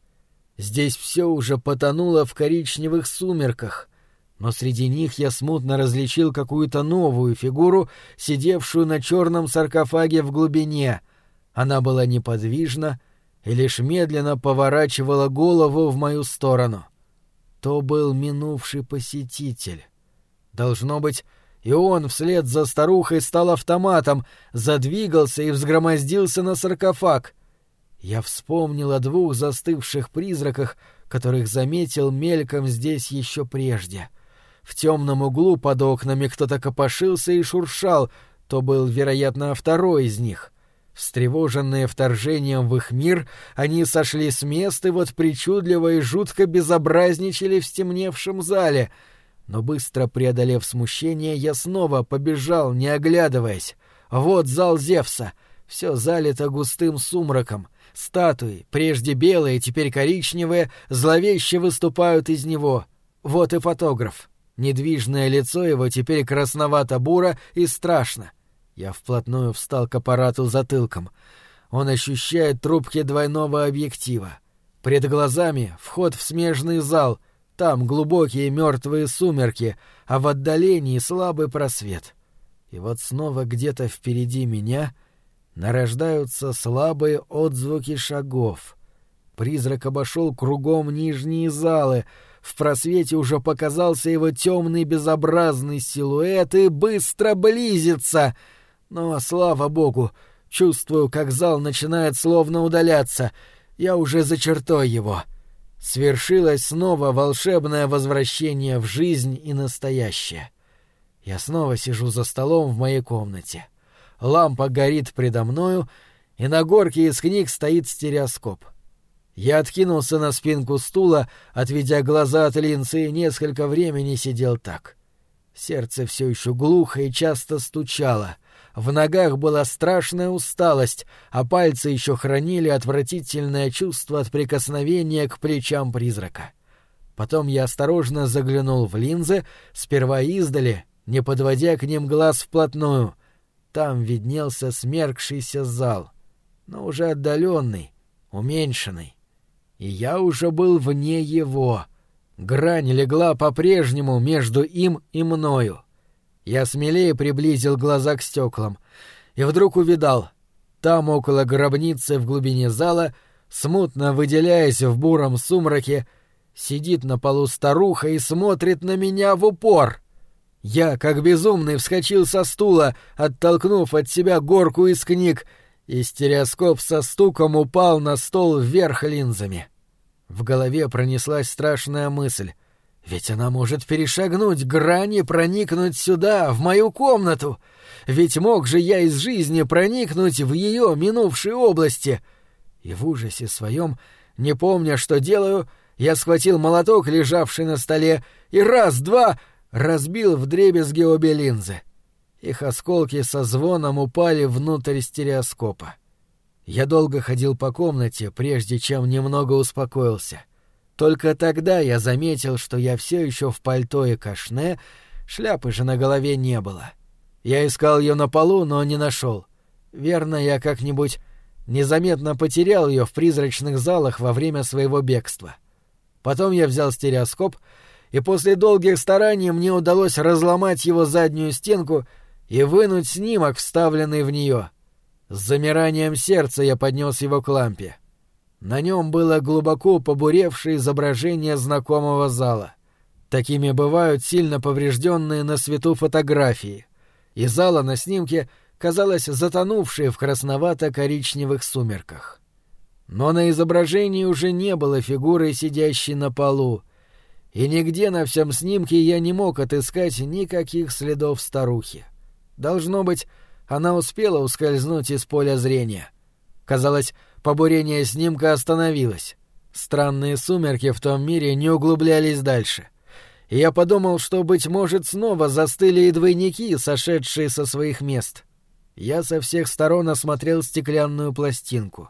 Здесь все уже потонуло в коричневых сумерках, но среди них я смутно различил какую-то новую фигуру, сидевшую на черном саркофаге в глубине. Она была неподвижна и лишь медленно поворачивала голову в мою сторону. — то был минувший посетитель. Должно быть, и он вслед за старухой стал автоматом, задвигался и взгромоздился на саркофаг. Я вспомнил о двух застывших призраках, которых заметил мельком здесь еще прежде. В темном углу под окнами кто-то копошился и шуршал, то был, вероятно, второй из них. Встревоженные вторжением в их мир, они сошли с места и вот причудливо и жутко безобразничали в стемневшем зале. Но быстро преодолев смущение, я снова побежал, не оглядываясь. Вот зал Зевса. Все залито густым сумраком. Статуи, прежде белые, теперь коричневые, зловеще выступают из него. Вот и фотограф. Недвижное лицо его теперь красновато-буро и страшно. Я вплотную встал к аппарату затылком. Он ощущает трубки двойного объектива. Пред глазами вход в смежный зал. Там глубокие мертвые сумерки, а в отдалении слабый просвет. И вот снова где-то впереди меня нарождаются слабые отзвуки шагов. Призрак обошел кругом нижние залы. В просвете уже показался его темный безобразный силуэт и быстро близится — но, слава богу, чувствую, как зал начинает словно удаляться. Я уже за чертой его. Свершилось снова волшебное возвращение в жизнь и настоящее. Я снова сижу за столом в моей комнате. Лампа горит предо мною, и на горке из книг стоит стереоскоп. Я откинулся на спинку стула, отведя глаза от линзы, и несколько времени сидел так. Сердце все еще глухо и часто стучало — в ногах была страшная усталость, а пальцы еще хранили отвратительное чувство от прикосновения к плечам призрака. Потом я осторожно заглянул в линзы, сперва издали, не подводя к ним глаз вплотную. Там виднелся смеркшийся зал, но уже отдаленный, уменьшенный. И я уже был вне его. Грань легла по-прежнему между им и мною. Я смелее приблизил глаза к стеклам и вдруг увидал. Там, около гробницы в глубине зала, смутно выделяясь в буром сумраке, сидит на полу старуха и смотрит на меня в упор. Я, как безумный, вскочил со стула, оттолкнув от себя горку из книг, и стереоскоп со стуком упал на стол вверх линзами. В голове пронеслась страшная мысль. Ведь она может перешагнуть грани, проникнуть сюда, в мою комнату. Ведь мог же я из жизни проникнуть в ее минувшие области. И в ужасе своем, не помня, что делаю, я схватил молоток, лежавший на столе, и раз-два разбил вдребезги обе линзы. Их осколки со звоном упали внутрь стереоскопа. Я долго ходил по комнате, прежде чем немного успокоился — только тогда я заметил, что я все еще в пальто и кашне, шляпы же на голове не было. Я искал ее на полу, но не нашел. Верно, я как-нибудь незаметно потерял ее в призрачных залах во время своего бегства. Потом я взял стереоскоп, и после долгих стараний мне удалось разломать его заднюю стенку и вынуть снимок, вставленный в нее. С замиранием сердца я поднес его к лампе. На нем было глубоко побуревшее изображение знакомого зала. Такими бывают сильно поврежденные на свету фотографии. И зала на снимке казалось затонувшей в красновато-коричневых сумерках. Но на изображении уже не было фигуры, сидящей на полу, и нигде на всем снимке я не мог отыскать никаких следов старухи. Должно быть, она успела ускользнуть из поля зрения. Казалось, побурение снимка остановилось. Странные сумерки в том мире не углублялись дальше. Я подумал, что, быть может, снова застыли и двойники, сошедшие со своих мест. Я со всех сторон осмотрел стеклянную пластинку.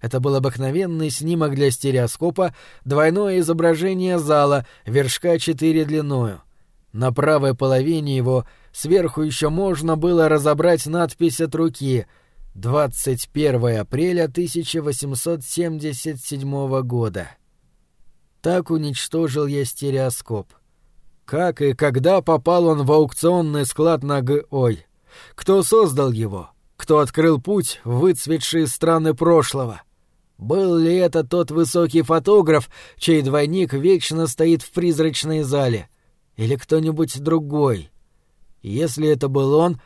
Это был обыкновенный снимок для стереоскопа, двойное изображение зала, вершка 4 длиною. На правой половине его сверху еще можно было разобрать надпись от руки «21 апреля 1877 года». Так уничтожил я стереоскоп. Как и когда попал он в аукционный склад на Г-Ой? Кто создал его? Кто открыл путь в выцветшие страны прошлого? Был ли это тот высокий фотограф, чей двойник вечно стоит в призрачной зале? Или кто-нибудь другой? Если это был он,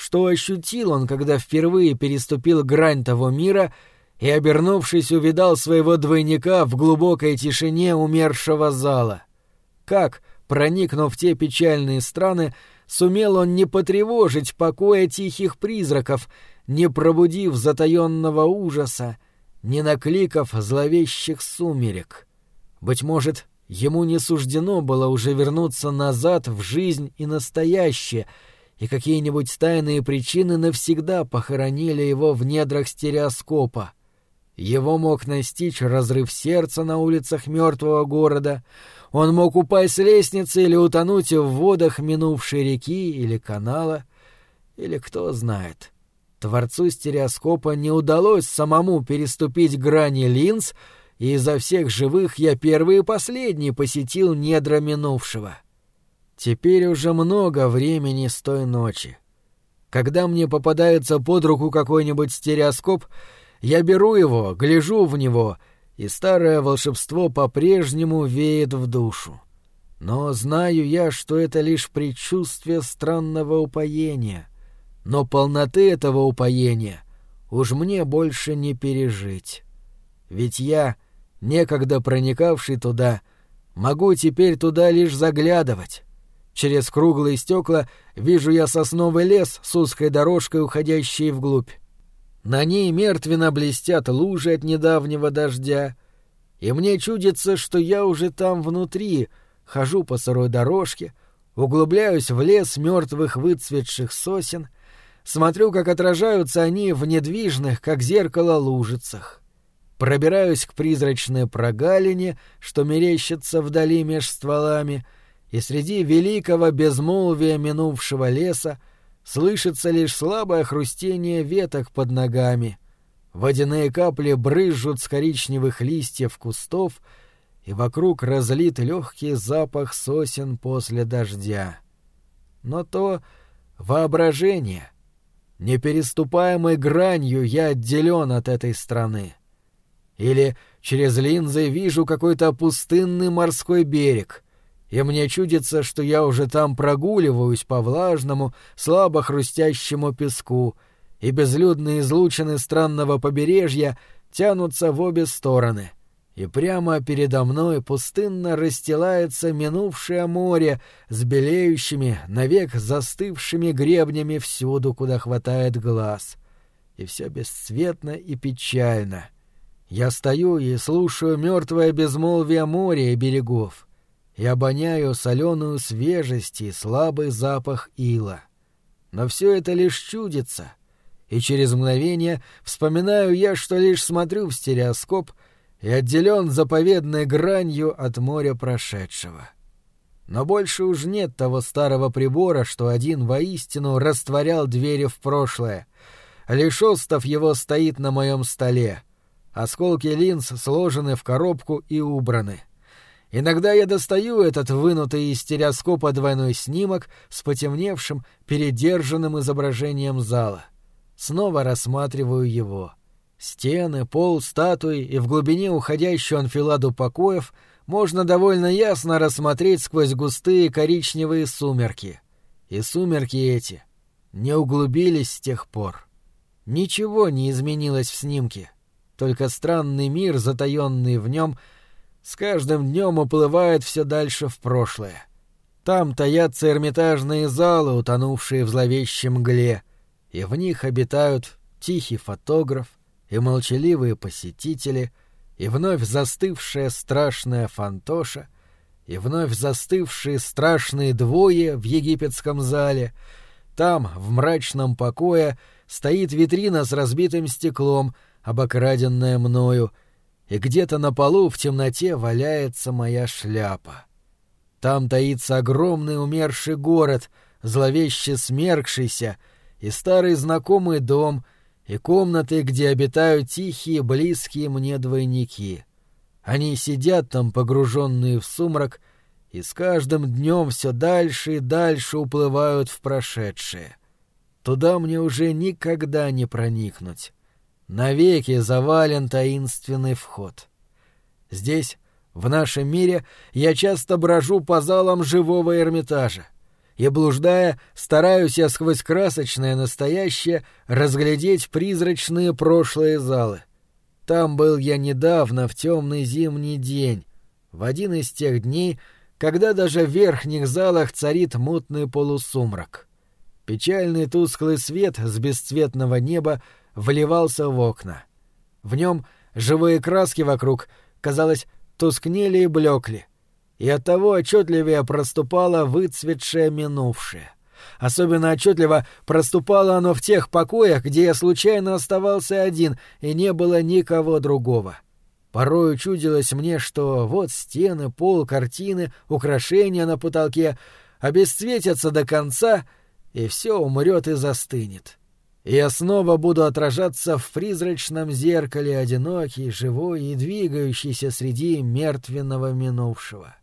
что ощутил он, когда впервые переступил грань того мира и, обернувшись, увидал своего двойника в глубокой тишине умершего зала? Как, проникнув в те печальные страны, сумел он не потревожить покоя тихих призраков, не пробудив затаенного ужаса, не накликав зловещих сумерек. Быть может, ему не суждено было уже вернуться назад в жизнь и настоящее, и какие-нибудь тайные причины навсегда похоронили его в недрах стереоскопа. Его мог настичь разрыв сердца на улицах мертвого города, он мог упасть с лестницы или утонуть в водах минувшей реки или канала, или кто знает. Творцу стереоскопа не удалось самому переступить грани линз, и изо всех живых я первый и последний посетил недра минувшего. Теперь уже много времени с той ночи. Когда мне попадается под руку какой-нибудь стереоскоп, я беру его, гляжу в него, и старое волшебство по-прежнему веет в душу. Но знаю я, что это лишь предчувствие странного упоения, но полноты этого упоения уж мне больше не пережить. Ведь я, некогда проникавший туда, могу теперь туда лишь заглядывать. Через круглые стекла вижу я сосновый лес с узкой дорожкой, уходящей вглубь. На ней мертвенно блестят лужи от недавнего дождя, и мне чудится, что я уже там внутри, хожу по сырой дорожке, углубляюсь в лес мертвых выцветших сосен — Смотрю, как отражаются они в недвижных, как зеркало, лужицах. Пробираюсь к призрачной прогалине, что мерещится вдали меж стволами, и среди великого безмолвия минувшего леса слышится лишь слабое хрустение веток под ногами. Водяные капли брызжут с коричневых листьев кустов, и вокруг разлит легкий запах сосен после дождя. Но то воображение — непереступаемой гранью я отделен от этой страны. Или через линзы вижу какой-то пустынный морской берег, и мне чудится, что я уже там прогуливаюсь по влажному, слабо хрустящему песку, и безлюдные излучины странного побережья тянутся в обе стороны — и прямо передо мной пустынно расстилается минувшее море с белеющими, навек застывшими гребнями всюду, куда хватает глаз. И все бесцветно и печально. Я стою и слушаю мертвое безмолвие моря и берегов, и обоняю соленую свежесть и слабый запах ила. Но все это лишь чудится, и через мгновение вспоминаю я, что лишь смотрю в стереоскоп — и отделен заповедной гранью от моря прошедшего. Но больше уж нет того старого прибора, что один воистину растворял двери в прошлое. Лишь остов его стоит на моем столе. Осколки линз сложены в коробку и убраны. Иногда я достаю этот вынутый из стереоскопа двойной снимок с потемневшим, передержанным изображением зала. Снова рассматриваю его — Стены, пол, статуи и в глубине уходящую анфиладу покоев можно довольно ясно рассмотреть сквозь густые коричневые сумерки. И сумерки эти не углубились с тех пор. Ничего не изменилось в снимке, только странный мир, затаенный в нем, с каждым днем уплывает все дальше в прошлое. Там таятся эрмитажные залы, утонувшие в зловещем мгле, и в них обитают тихий фотограф и молчаливые посетители, и вновь застывшая страшная фантоша, и вновь застывшие страшные двое в египетском зале. Там, в мрачном покое, стоит витрина с разбитым стеклом, обокраденная мною, и где-то на полу в темноте валяется моя шляпа. Там таится огромный умерший город, зловеще смеркшийся, и старый знакомый дом, и комнаты, где обитают тихие, близкие мне двойники. Они сидят там, погруженные в сумрак, и с каждым днем все дальше и дальше уплывают в прошедшее. Туда мне уже никогда не проникнуть. Навеки завален таинственный вход. Здесь, в нашем мире, я часто брожу по залам живого Эрмитажа. И, блуждая, стараюсь я сквозь красочное настоящее разглядеть призрачные прошлые залы. Там был я недавно, в темный зимний день, в один из тех дней, когда даже в верхних залах царит мутный полусумрак. Печальный тусклый свет с бесцветного неба вливался в окна. В нем живые краски вокруг, казалось, тускнели и блекли, и оттого отчетливее проступало выцветшее минувшее. Особенно отчетливо проступало оно в тех покоях, где я случайно оставался один, и не было никого другого. Порою чудилось мне, что вот стены, пол, картины, украшения на потолке обесцветятся до конца, и все умрет и застынет я снова буду отражаться в призрачном зеркале одинокий, живой и двигающийся среди мертвенного минувшего.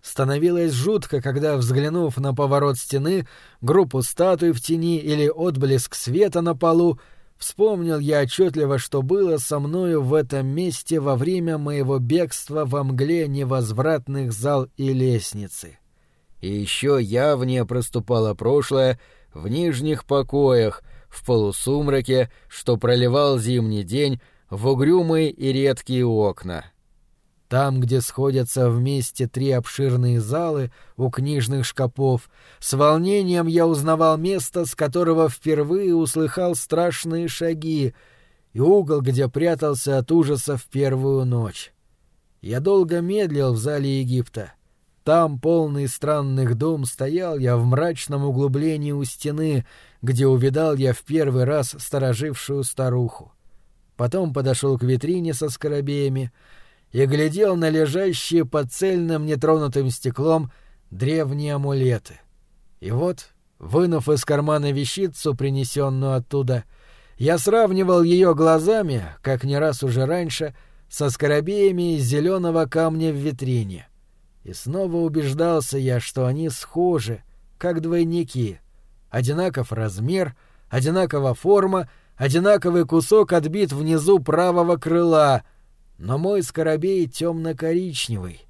Становилось жутко, когда, взглянув на поворот стены, группу статуй в тени или отблеск света на полу, вспомнил я отчетливо, что было со мною в этом месте во время моего бегства во мгле невозвратных зал и лестницы. И еще явнее проступало прошлое в нижних покоях — в полусумраке, что проливал зимний день в угрюмые и редкие окна. Там, где сходятся вместе три обширные залы у книжных шкапов, с волнением я узнавал место, с которого впервые услыхал страшные шаги, и угол, где прятался от ужаса в первую ночь. Я долго медлил в зале Египта. Там, полный странных дом, стоял я в мрачном углублении у стены, где увидал я в первый раз сторожившую старуху. Потом подошел к витрине со скоробеями и глядел на лежащие под цельным нетронутым стеклом древние амулеты. И вот, вынув из кармана вещицу, принесенную оттуда, я сравнивал ее глазами, как не раз уже раньше, со скоробеями из зеленого камня в витрине — и снова убеждался я, что они схожи, как двойники. Одинаков размер, одинакова форма, одинаковый кусок отбит внизу правого крыла, но мой скоробей темно-коричневый.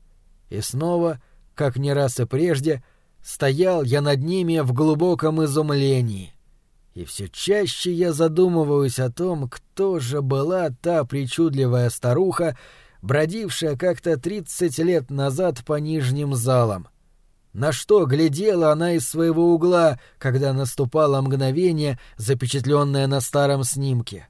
И снова, как не раз и прежде, стоял я над ними в глубоком изумлении. И все чаще я задумываюсь о том, кто же была та причудливая старуха, бродившая как-то тридцать лет назад по нижним залам. На что глядела она из своего угла, когда наступало мгновение, запечатленное на старом снимке.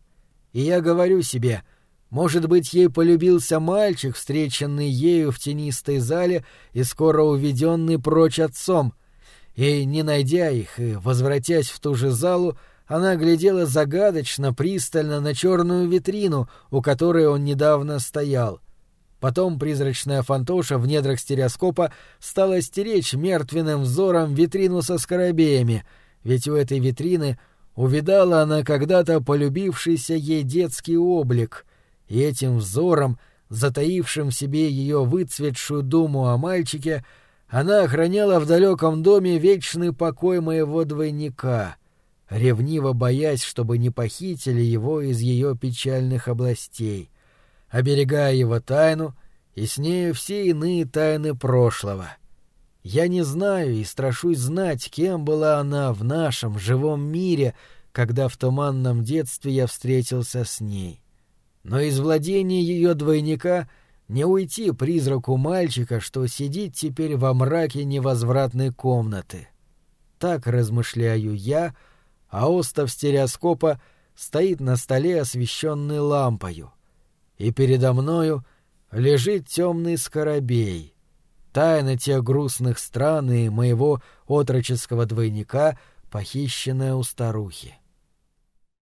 И я говорю себе, может быть, ей полюбился мальчик, встреченный ею в тенистой зале и скоро уведенный прочь отцом. И, не найдя их и возвратясь в ту же залу, она глядела загадочно, пристально на черную витрину, у которой он недавно стоял. Потом призрачная фантоша в недрах стереоскопа стала стеречь мертвенным взором витрину со скоробеями, ведь у этой витрины увидала она когда-то полюбившийся ей детский облик, и этим взором, затаившим в себе ее выцветшую думу о мальчике, она охраняла в далеком доме вечный покой моего двойника, ревниво боясь, чтобы не похитили его из ее печальных областей оберегая его тайну и с нею все иные тайны прошлого. Я не знаю и страшусь знать, кем была она в нашем живом мире, когда в туманном детстве я встретился с ней. Но из владения ее двойника не уйти призраку мальчика, что сидит теперь во мраке невозвратной комнаты. Так размышляю я, а остов стереоскопа стоит на столе, освещенный лампою. И передо мною лежит темный скоробей. Тайна тех грустных стран и моего отроческого двойника, похищенная у старухи.